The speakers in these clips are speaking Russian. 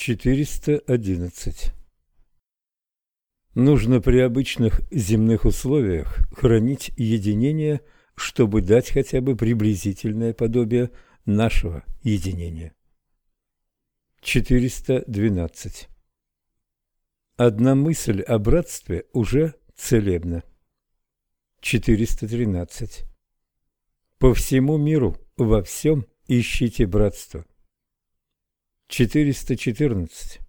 411. Нужно при обычных земных условиях хранить единение, чтобы дать хотя бы приблизительное подобие нашего единения. 412. Одна мысль о братстве уже целебна. 413. По всему миру, во всем ищите братство. 414.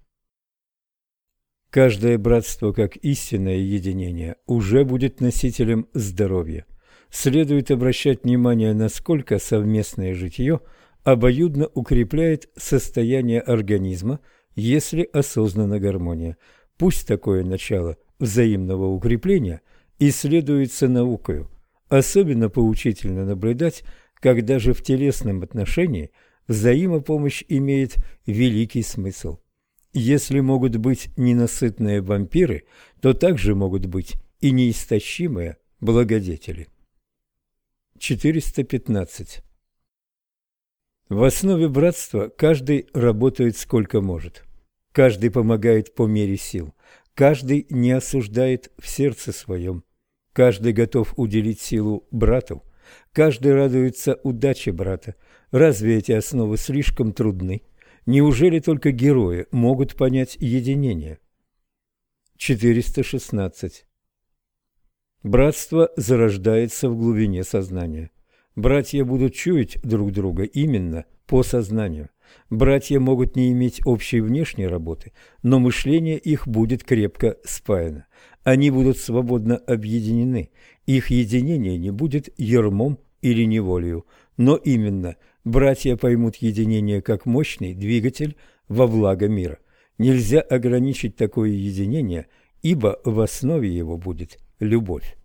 Каждое братство, как истинное единение, уже будет носителем здоровья. Следует обращать внимание, насколько совместное житье обоюдно укрепляет состояние организма, если осознана гармония. Пусть такое начало взаимного укрепления исследуется наукою. Особенно поучительно наблюдать, когда же в телесном отношении – взаимопомощь имеет великий смысл. Если могут быть ненасытные вампиры, то также могут быть и неистощимые благодетели. 415. В основе братства каждый работает сколько может. Каждый помогает по мере сил. Каждый не осуждает в сердце своем. Каждый готов уделить силу брату. Каждый радуется удаче брата. Разве эти основы слишком трудны? Неужели только герои могут понять единение? 416. Братство зарождается в глубине сознания. Братья будут чуять друг друга именно по сознанию. Братья могут не иметь общей внешней работы, но мышление их будет крепко спаяно. Они будут свободно объединены. Их единение не будет ермом или неволею, но именно братья поймут единение как мощный двигатель во благо мира. Нельзя ограничить такое единение, ибо в основе его будет любовь.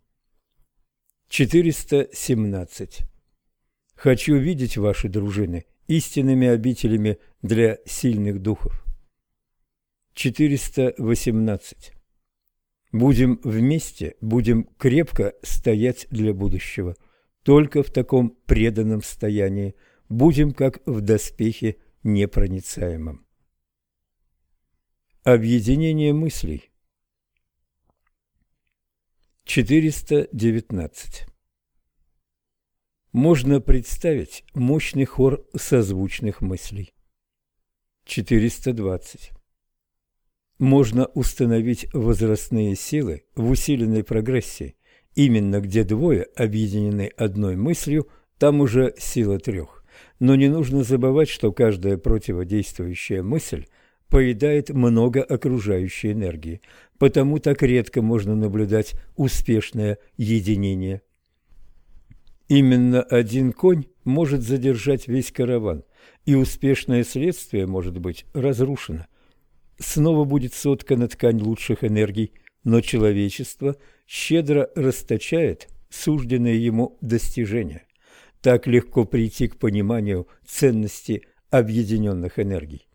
417. Хочу видеть ваши дружины истинными обителями для сильных духов. 418. Будем вместе, будем крепко стоять для будущего. Только в таком преданном стоянии будем, как в доспехе непроницаемом. Объединение мыслей 419 можно представить мощный хор созвучных мыслей. 420. Можно установить возрастные силы в усиленной прогрессии. Именно где двое объединены одной мыслью, там уже сила трех. Но не нужно забывать, что каждая противодействующая мысль поедает много окружающей энергии, потому так редко можно наблюдать успешное единение. Именно один конь может задержать весь караван, и успешное следствие может быть разрушено. Снова будет соткана ткань лучших энергий, но человечество щедро расточает сужденные ему достижения. Так легко прийти к пониманию ценности объединенных энергий.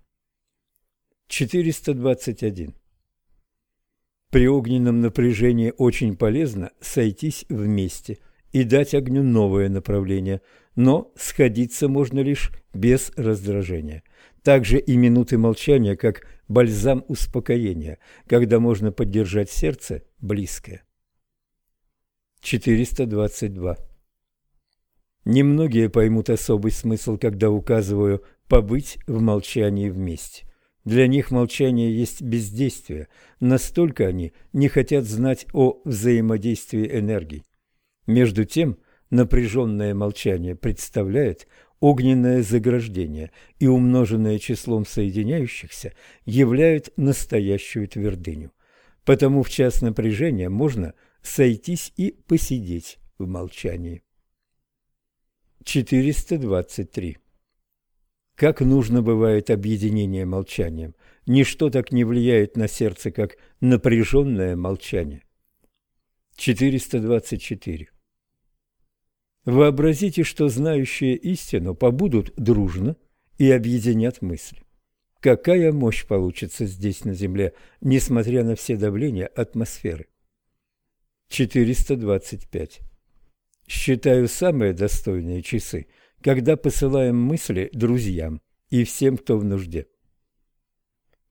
421. При огненном напряжении очень полезно сойтись вместе – и дать огню новое направление, но сходиться можно лишь без раздражения. Также и минуты молчания, как бальзам успокоения, когда можно поддержать сердце близкое. 422. Немногие поймут особый смысл, когда указываю побыть в молчании вместе. Для них молчание есть бездействие, настолько они не хотят знать о взаимодействии энергий. Между тем напряженное молчание представляет огненное заграждение и, умноженное числом соединяющихся, являет настоящую твердыню. Потому в час напряжения можно сойтись и посидеть в молчании. 423. Как нужно бывает объединение молчанием. Ничто так не влияет на сердце, как напряженное молчание. 424. Вообразите, что знающие истину побудут дружно и объединят мысли. Какая мощь получится здесь на Земле, несмотря на все давления атмосферы? 425. Считаю самые достойные часы, когда посылаем мысли друзьям и всем, кто в нужде.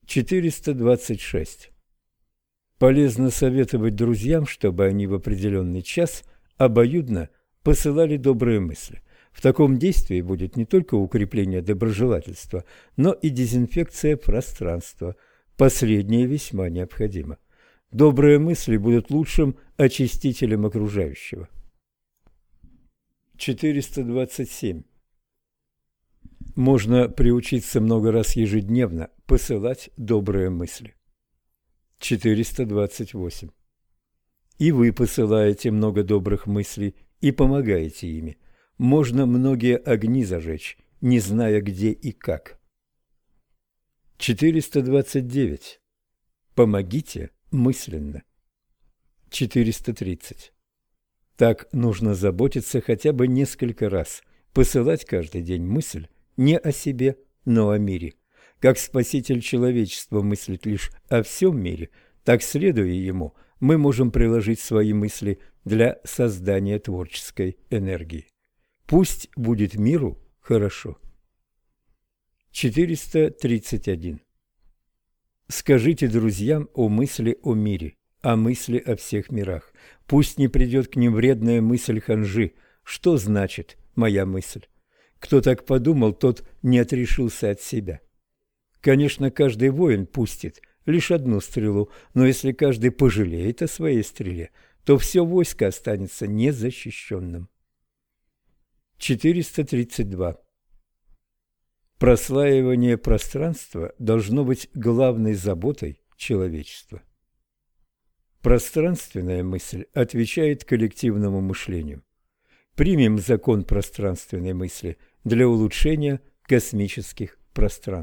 426. Полезно советовать друзьям, чтобы они в определенный час обоюдно посылали добрые мысли. В таком действии будет не только укрепление доброжелательства, но и дезинфекция пространства. Последнее весьма необходимо. Добрые мысли будут лучшим очистителем окружающего. 427. Можно приучиться много раз ежедневно посылать добрые мысли. 428. И вы посылаете много добрых мыслей и помогаете ими. Можно многие огни зажечь, не зная где и как. 429. Помогите мысленно. 430. Так нужно заботиться хотя бы несколько раз, посылать каждый день мысль не о себе, но о мире. Как Спаситель человечества мыслит лишь о всем мире, так, следуя ему, мы можем приложить свои мысли для создания творческой энергии. Пусть будет миру хорошо. 431. Скажите друзьям о мысли о мире, о мысли о всех мирах. Пусть не придет к ним вредная мысль ханжи. Что значит моя мысль? Кто так подумал, тот не отрешился от себя. Конечно, каждый воин пустит лишь одну стрелу, но если каждый пожалеет о своей стреле, то все войско останется незащищенным. 432. Прослаивание пространства должно быть главной заботой человечества. Пространственная мысль отвечает коллективному мышлению. Примем закон пространственной мысли для улучшения космических пространств.